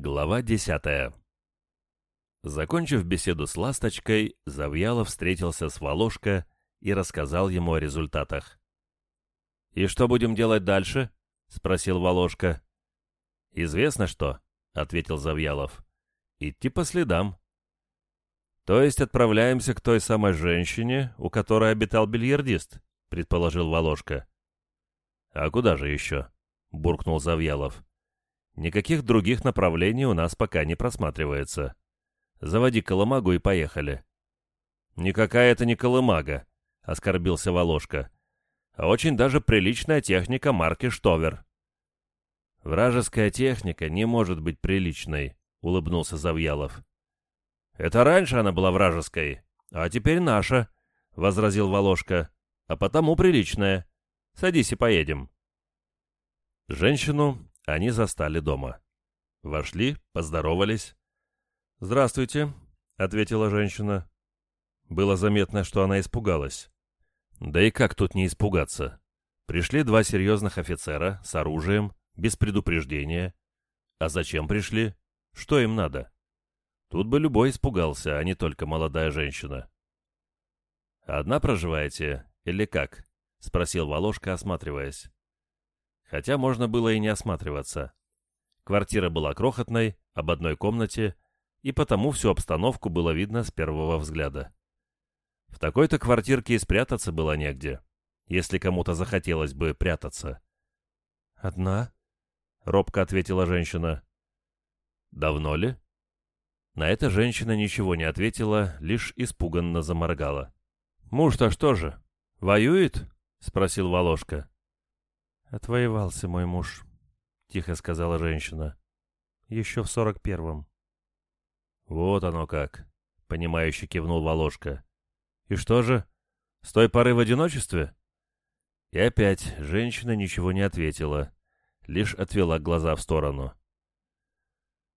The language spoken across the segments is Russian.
Глава десятая Закончив беседу с Ласточкой, Завьялов встретился с Волошко и рассказал ему о результатах. «И что будем делать дальше?» — спросил Волошка. «Известно что», — ответил Завьялов. «Идти по следам». «То есть отправляемся к той самой женщине, у которой обитал бильярдист», — предположил Волошка. «А куда же еще?» — буркнул Завьялов. «Никаких других направлений у нас пока не просматривается. Заводи колымагу и поехали». «Никакая это не колымага», — оскорбился Волошка. «А очень даже приличная техника марки «Штовер». «Вражеская техника не может быть приличной», — улыбнулся Завьялов. «Это раньше она была вражеской, а теперь наша», — возразил Волошка. «А потому приличная. Садись и поедем». Женщину они застали дома. Вошли, поздоровались. «Здравствуйте», — ответила женщина. Было заметно, что она испугалась. Да и как тут не испугаться? Пришли два серьезных офицера с оружием, без предупреждения. А зачем пришли? Что им надо? Тут бы любой испугался, а не только молодая женщина. «Одна проживаете или как?» — спросил Волошка, осматриваясь. Хотя можно было и не осматриваться. Квартира была крохотной, об одной комнате, и потому всю обстановку было видно с первого взгляда. В такой-то квартирке и спрятаться было негде, если кому-то захотелось бы прятаться. «Одна?» — робко ответила женщина. «Давно ли?» На это женщина ничего не ответила, лишь испуганно заморгала. «Муж-то что же, воюет?» — спросил Волошка. «Отвоевался мой муж», — тихо сказала женщина. «Еще в сорок первом». «Вот оно как», — понимающе кивнул Волошка. «И что же, с той поры в одиночестве?» И опять женщина ничего не ответила, лишь отвела глаза в сторону.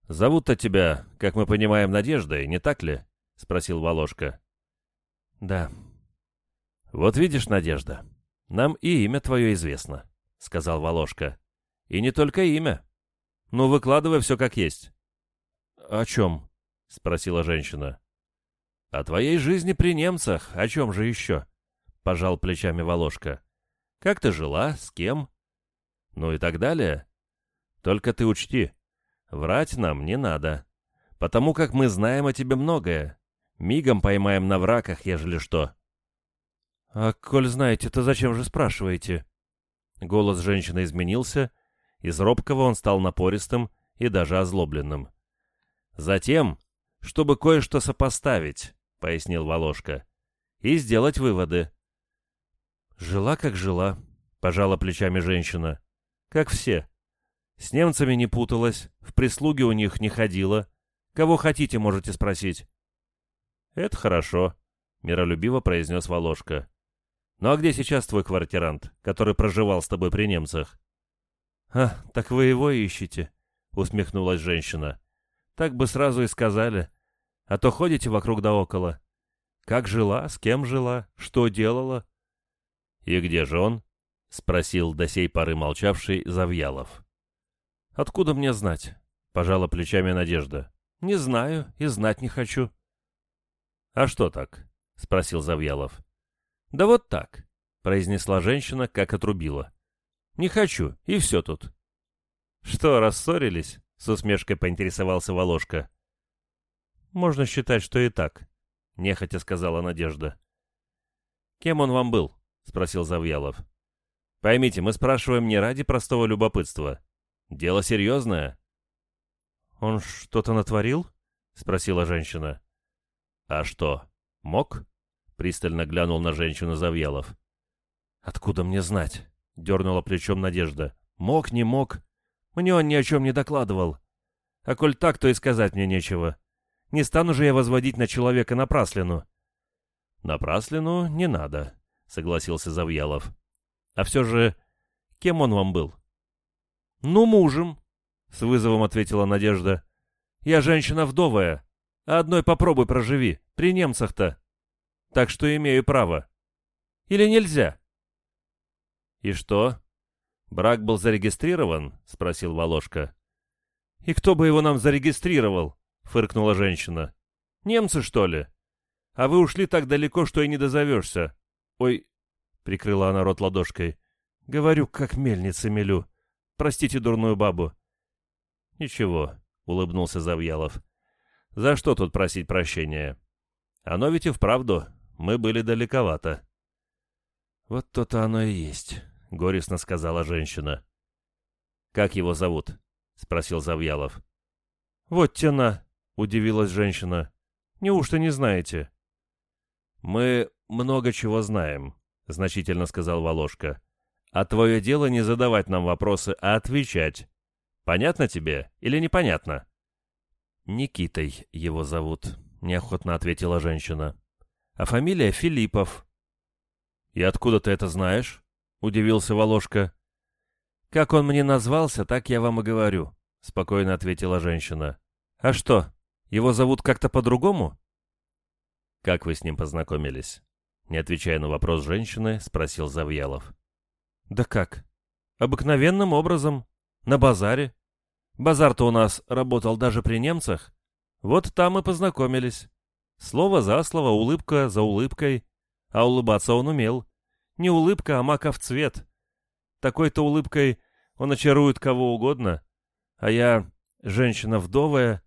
«Зовут-то тебя, как мы понимаем, Надеждой, не так ли?» — спросил Волошка. «Да». «Вот видишь, Надежда, нам и имя твое известно», — сказал Волошка. «И не только имя. Ну, выкладывай все как есть». «О чем?» — спросила женщина. «О твоей жизни при немцах, о чем же еще?» — пожал плечами Волошка. «Как ты жила, с кем?» «Ну и так далее. Только ты учти, Врать нам не надо, потому как мы знаем о тебе многое. Мигом поймаем на враках, ежели что». «А коль знаете, то зачем же спрашиваете?» Голос женщины изменился, из робкого он стал напористым и даже озлобленным. «Затем, чтобы кое-что сопоставить», — пояснил Волошка, — «и сделать выводы». «Жила, как жила», — пожала плечами женщина. «Как все. С немцами не путалась, в прислуге у них не ходила. Кого хотите, можете спросить. «Это хорошо», — миролюбиво произнес Волошка. «Ну а где сейчас твой квартирант, который проживал с тобой при немцах?» «А, так вы его ищете», — усмехнулась женщина. «Так бы сразу и сказали. А то ходите вокруг да около. Как жила, с кем жила, что делала?» «И где же он?» — спросил до сей поры молчавший Завьялов. «Откуда мне знать?» — пожала плечами Надежда. «Не знаю и знать не хочу». «А что так?» — спросил Завьялов. «Да вот так», — произнесла женщина, как отрубила. «Не хочу, и все тут». «Что, рассорились?» — с усмешкой поинтересовался Волошка. «Можно считать, что и так», — нехотя сказала Надежда. «Кем он вам был?» — спросил Завьялов. «Поймите, мы спрашиваем не ради простого любопытства. Дело серьезное». «Он что-то натворил?» — спросила женщина. «А что, мог?» — пристально глянул на женщину Завьялов. «Откуда мне знать?» — дернула плечом Надежда. «Мог, не мог. Мне он ни о чем не докладывал. А коль так, то и сказать мне нечего. Не стану же я возводить на человека напраслину». «Напраслину не надо», — согласился Завьялов. «А все же, кем он вам был?» «Ну, мужем», — с вызовом ответила Надежда. «Я женщина вдовая, а одной попробуй проживи, при немцах-то. Так что имею право. Или нельзя?» «И что? Брак был зарегистрирован?» — спросил Волошка. «И кто бы его нам зарегистрировал?» — фыркнула женщина. «Немцы, что ли? А вы ушли так далеко, что и не дозовешься. Ой, — прикрыла она рот ладошкой. «Говорю, как мельница мелю. Простите дурную бабу». «Ничего», — улыбнулся Завьялов. «За что тут просить прощения? Оно ведь и вправду, мы были далековато». «Вот то-то оно и есть», — горестно сказала женщина. «Как его зовут?» — спросил Завьялов. «Вот тена», — удивилась женщина. «Неужто не знаете?» «Мы много чего знаем», — значительно сказал Волошка. «А твое дело не задавать нам вопросы, а отвечать. Понятно тебе или непонятно?» «Никитой его зовут», — неохотно ответила женщина. «А фамилия Филиппов». «И откуда ты это знаешь?» — удивился Волошка. «Как он мне назвался, так я вам и говорю», — спокойно ответила женщина. «А что, его зовут как-то по-другому?» «Как вы с ним познакомились?» Не отвечая на вопрос женщины, спросил Завьялов. «Да как? Обыкновенным образом. На базаре. Базар-то у нас работал даже при немцах. Вот там и познакомились. Слово за слово, улыбка за улыбкой. А улыбаться он умел. Не улыбка, а маков цвет. Такой-то улыбкой он очарует кого угодно. А я, женщина вдовая,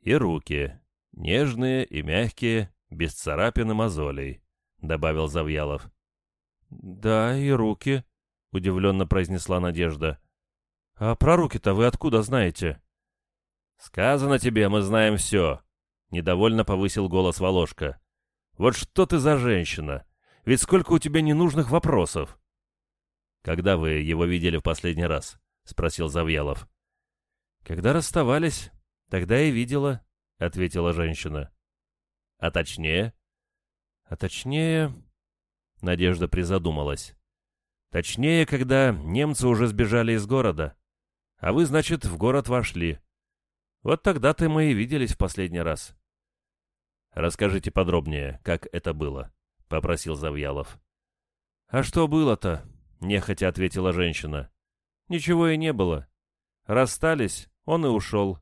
и руки, нежные и мягкие, без царапин и мозолей. — добавил Завьялов. «Да, и руки», — удивленно произнесла Надежда. «А про руки-то вы откуда знаете?» «Сказано тебе, мы знаем все», — недовольно повысил голос Волошка. «Вот что ты за женщина? Ведь сколько у тебя ненужных вопросов!» «Когда вы его видели в последний раз?» — спросил Завьялов. «Когда расставались, тогда и видела», — ответила женщина. «А точнее?» А точнее... Надежда призадумалась. Точнее, когда немцы уже сбежали из города. А вы, значит, в город вошли. Вот тогда-то мы и виделись в последний раз. Расскажите подробнее, как это было, — попросил Завьялов. А что было-то? — нехотя ответила женщина. Ничего и не было. Расстались, он и ушел.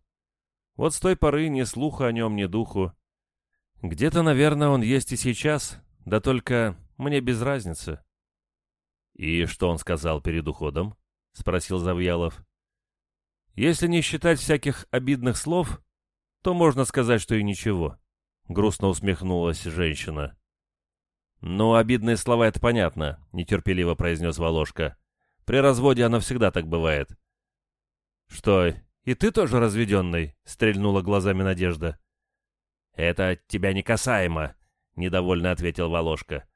Вот с той поры ни слуха о нем, ни духу. Где-то, наверное, он есть и сейчас, да только мне без разницы. «И что он сказал перед уходом?» — спросил Завьялов. «Если не считать всяких обидных слов, то можно сказать, что и ничего», — грустно усмехнулась женщина. «Ну, обидные слова — это понятно», — нетерпеливо произнес Волошка. «При разводе оно всегда так бывает». «Что, и ты тоже разведенный?» — стрельнула глазами Надежда. «Это тебя не касаемо», — недовольно ответил Волошка.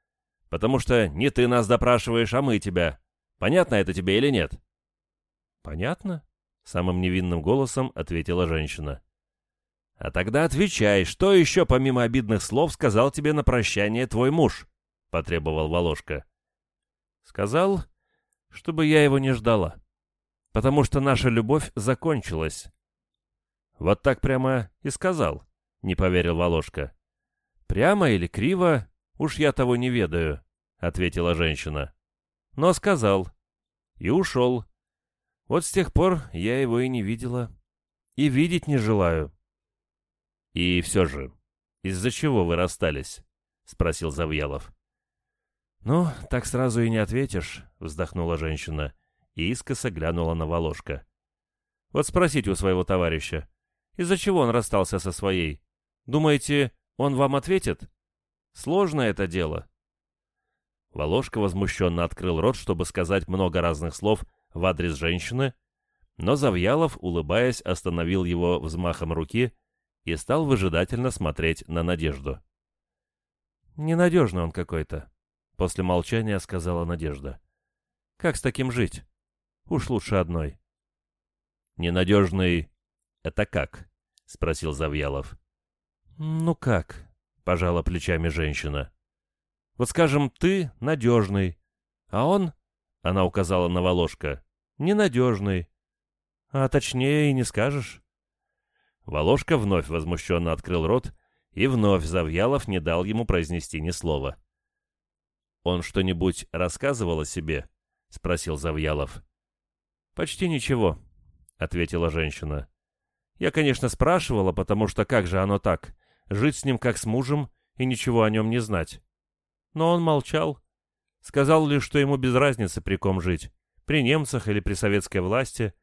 «Потому что не ты нас допрашиваешь, а мы тебя. Понятно это тебе или нет?» «Понятно», — самым невинным голосом ответила женщина. «А тогда отвечай, что еще помимо обидных слов сказал тебе на прощание твой муж?» — потребовал Волошка. «Сказал, чтобы я его не ждала, потому что наша любовь закончилась». «Вот так прямо и сказал», не поверил Волошка. «Прямо или криво, уж я того не ведаю», — ответила женщина. «Но сказал. И ушел. Вот с тех пор я его и не видела. И видеть не желаю». «И все же, из-за чего вы расстались?» — спросил Завьялов. «Ну, так сразу и не ответишь», — вздохнула женщина и искоса глянула на Волошка. «Вот спросите у своего товарища, из-за чего он расстался со своей?» Думаете, он вам ответит? Сложно это дело. Волошка возмущенно открыл рот, чтобы сказать много разных слов в адрес женщины, но Завьялов, улыбаясь, остановил его взмахом руки и стал выжидательно смотреть на Надежду. «Ненадежный он какой-то», — после молчания сказала Надежда. «Как с таким жить? Уж лучше одной». «Ненадежный — это как?» — спросил Завьялов. «Ну как?» — пожала плечами женщина. «Вот скажем, ты надежный, а он, — она указала на Волошка, — ненадежный. А точнее и не скажешь». Волошка вновь возмущенно открыл рот, и вновь Завьялов не дал ему произнести ни слова. «Он что-нибудь рассказывал о себе?» — спросил Завьялов. «Почти ничего», — ответила женщина. Я, конечно, спрашивала, потому что как же оно так? Жить с ним как с мужем и ничего о нем не знать. Но он молчал. Сказал лишь, что ему без разницы при ком жить. При немцах или при советской власти.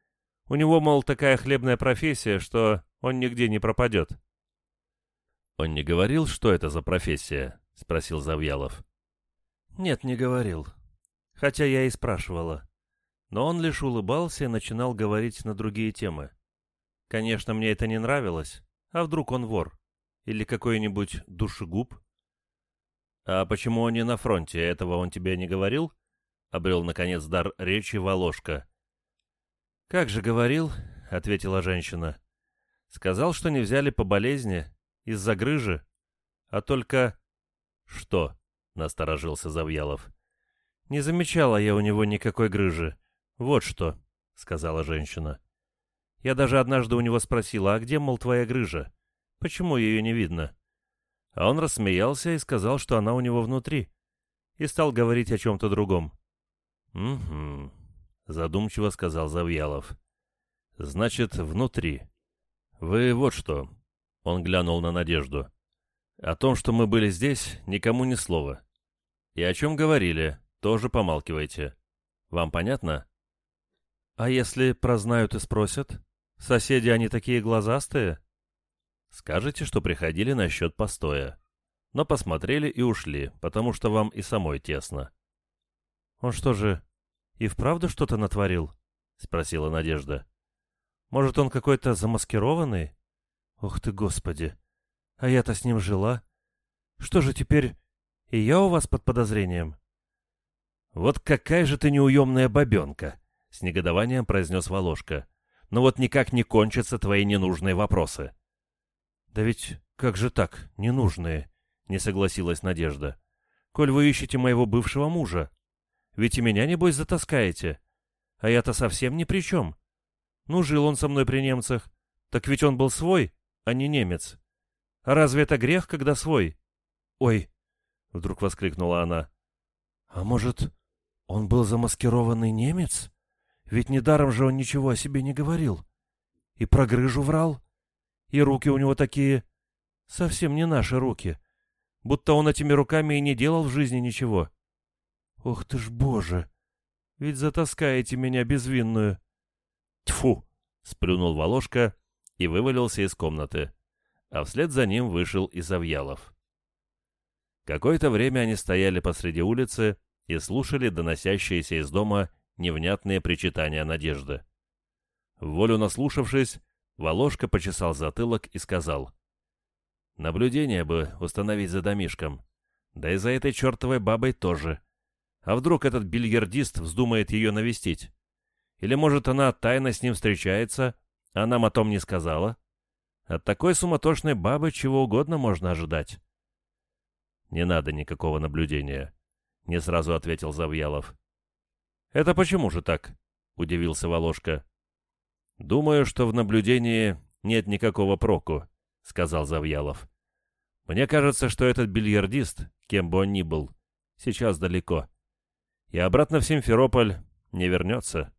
У него, мол, такая хлебная профессия, что он нигде не пропадет. «Он не говорил, что это за профессия?» — спросил Завьялов. «Нет, не говорил. Хотя я и спрашивала. Но он лишь улыбался и начинал говорить на другие темы. Конечно, мне это не нравилось. А вдруг он вор? Или какой-нибудь душегуб? А почему он не на фронте? Этого он тебе не говорил? Обрел, наконец, дар речи Волошка. Как же говорил, — ответила женщина. Сказал, что не взяли по болезни, из-за грыжи. А только... Что? — насторожился Завьялов. Не замечала я у него никакой грыжи. Вот что, — сказала женщина. Я даже однажды у него спросила, а где, мол, твоя грыжа? Почему ее не видно? А он рассмеялся и сказал, что она у него внутри. И стал говорить о чем-то другом. «Угу», — задумчиво сказал Завьялов. «Значит, внутри. Вы вот что». Он глянул на Надежду. «О том, что мы были здесь, никому ни слова. И о чем говорили, тоже помалкивайте. Вам понятно?» «А если прознают и спросят?» Соседи они такие глазастые? Скажете, что приходили на счет постоя. Но посмотрели и ушли, потому что вам и самой тесно. Он что же, и вправду что-то натворил? Спросила Надежда. Может, он какой-то замаскированный? Ух ты, господи! А я-то с ним жила. Что же теперь, и я у вас под подозрением? Вот какая же ты неуемная бабенка! С негодованием произнес Волошка но вот никак не кончатся твои ненужные вопросы». «Да ведь как же так, ненужные?» — не согласилась Надежда. «Коль вы ищете моего бывшего мужа, ведь и меня, небось, затаскаете. А я-то совсем ни при чем. Ну, жил он со мной при немцах, так ведь он был свой, а не немец. А разве это грех, когда свой?» «Ой!» — вдруг воскликнула она. «А может, он был замаскированный немец?» Ведь недаром же он ничего о себе не говорил. И про грыжу врал. И руки у него такие... Совсем не наши руки. Будто он этими руками и не делал в жизни ничего. Ох ты ж, боже! Ведь затаскаете меня безвинную. Тьфу! Сплюнул Волошка и вывалился из комнаты. А вслед за ним вышел и Завьялов. Какое-то время они стояли посреди улицы и слушали доносящиеся из дома невнятные причитания Надежды. Волю наслушавшись, Волошка почесал затылок и сказал. «Наблюдение бы установить за домишком. Да и за этой чертовой бабой тоже. А вдруг этот бильярдист вздумает ее навестить? Или, может, она тайно с ним встречается, а нам о том не сказала? От такой суматошной бабы чего угодно можно ожидать». «Не надо никакого наблюдения», — не сразу ответил Завьялов. «Это почему же так?» — удивился Волошка. «Думаю, что в наблюдении нет никакого проку», — сказал Завьялов. «Мне кажется, что этот бильярдист, кем бы он ни был, сейчас далеко. И обратно в Симферополь не вернется».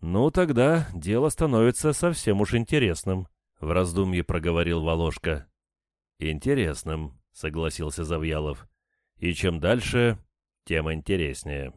«Ну, тогда дело становится совсем уж интересным», — в раздумье проговорил Волошка. «Интересным», — согласился Завьялов. «И чем дальше, тем интереснее».